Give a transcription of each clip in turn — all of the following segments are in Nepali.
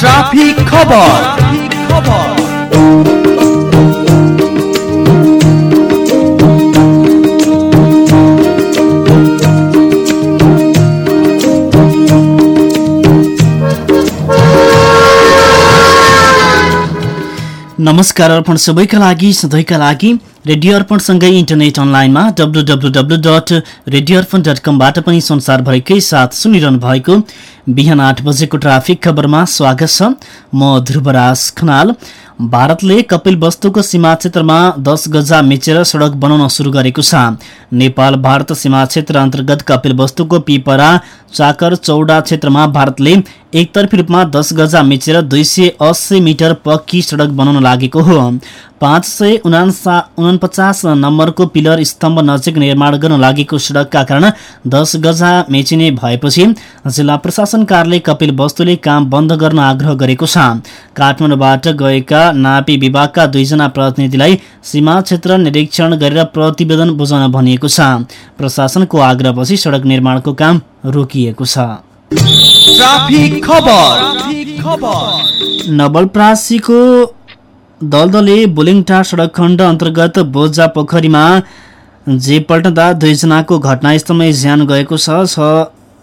ट्राफिक खबर नमस्कार अर्पण सबैका लागि सधैँका लागि रेडियो अर्पणसँगै इन्टरनेट अनलाइनमा W W dot radio Arpan dot कमबाट पनि संसारभरिकै साथ सुनिरहनु भएको बिहान आठ बजेको ट्राफिक खबरमा स्वागत छ। म ध्रुवराज खनाल। भारतले कपिल वस्तुको सीमा क्षेत्रमा दस गजा मिचेर सडक बनाउन सुरु गरेको छ। नेपाल भारत सीमा क्षेत्र अन्तर्गत कपिल वस्तुको पिपरा चाकर चौडा क्षेत्रमा भारतले एकतर्फी रूपमा दस गजा मिचेर दुई सय अस्सी मिटर पक्की सडक बनाउन लागेको हो। पाँच सय उनासा उनपचास नम्बरको पिलर स्तम्भ नजिक निर्माण गर्न लागेको सडकका कारण दस गजा मेचिने भएपछि जिल्ला प्रशासन कार्यालय कपिल वस्तुले काम बन्द गर्न आग्रह गरेको छ। काठमाडौँबाट गएका नापी विभागका दुईजना प्रतिनिधिलाई सीमा क्षेत्र निरीक्षण गरेर प्रतिवेदन बुझाउन भनिएको छ। प्रशासनको आग्रहपछि सडक निर्माणको काम रोकिएको छ। नवलप्रासीको दलदले बुलिङटार सडक खण्ड अन्तर्गत बोजा पोखरीमा जे पल्टदा दुईजनाको घटनास्थलमै ज्यान गएको छ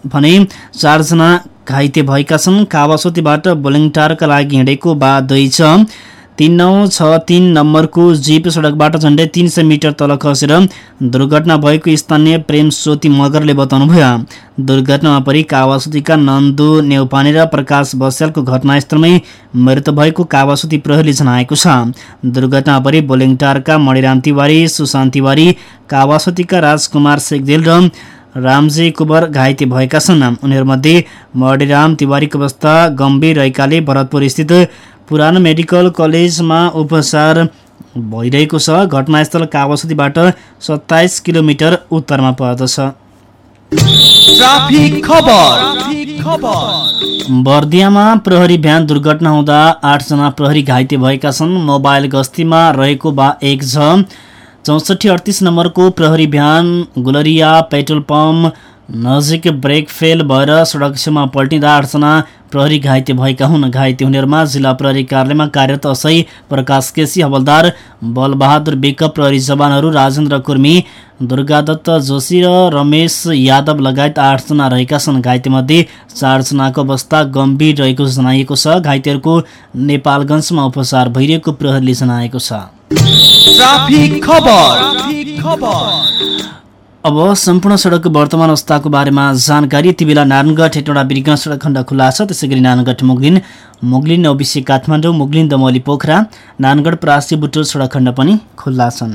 भने चारजना घाइते भएका छन्। कावासोतीबाट बुलिङटारका लागि हिँडेको बा दुई छ। तिन नौ छ तिन नम्बरको जीप सडकबाट झन्डै तिन सय मिटर तल खसेर दुर्घटना भएको स्थानीय प्रेम ज्योति मगरले बताउनुभयो। दुर्घटनामा परि कावासुतीका नन्दु नेउपाने र प्रकाश बस्यालको घटनास्थलमै मृत्यु भएको कावासुती प्रहरीले जनाएको छ। दुर्घटनामा परि बोलिङटारका मणिराम तिवारी सुशान्त तिवारी कावासुतीका राजकुमार सेगदेल र रामजी कुबर घाइते भएका छन्। उनीहरूमध्ये मणिराम तिवारीको अवस्था गम्भीर रहेकाले भरतपुर स्थित पुरानो मेडिकल कलेजमा उपचार भइरहेको छ। घटनास्थल कावासुतीबाट सत्ताइस किलोमिटर उत्तरमा पर्दछ। बर्दियामा प्रहरी भ्यान दुर्घटना हुँदा आठजना प्रहरी घाइते भएका छन्। मोबाइल गस्तीमा रहेको बा एक छ चौसठी अडतिस नम्बरको प्रहरी भ्यान गुलरिया पेट्रोल पम्प नजिक ब्रेक फेल भएर सडक छेउमा पल्टिँदा आठजना प्रहरी घाइते भएका हुन् घाइते हुनेहरूमा जिल्ला प्रहरी कार्यालयमा कार्यरत असै प्रकाश केसी हवलदार बलबहादुर विक प्रहरी जवानहरू राजेन्द्र कुर्मी दुर्गादत्त जोशी र रमेश यादव लगायत आठजना रहेका छन्। घाइतेमध्ये चारजनाको अवस्था गम्भीर रहेको जनाइएको छ। घाइतेहरूको नेपालगञ्जमा उपचार भइरहेको प्रहरीले जनाएको छ। अब सम्पूर्ण सडकको वर्तमान अवस्थाको बारेमा जानकारी। यति बेला नारायणगढ हेटौँडा बिर्गन सडक खण्ड खुल्ला छ। त्यसै गरी नारायणगढ मुगलिन मुगलिन औविसी काठमाडौँ मुगलिन दमली पोखरा नारायणगढ प्रासी बुटोल सडक खण्ड पनि खुल्ला छन्।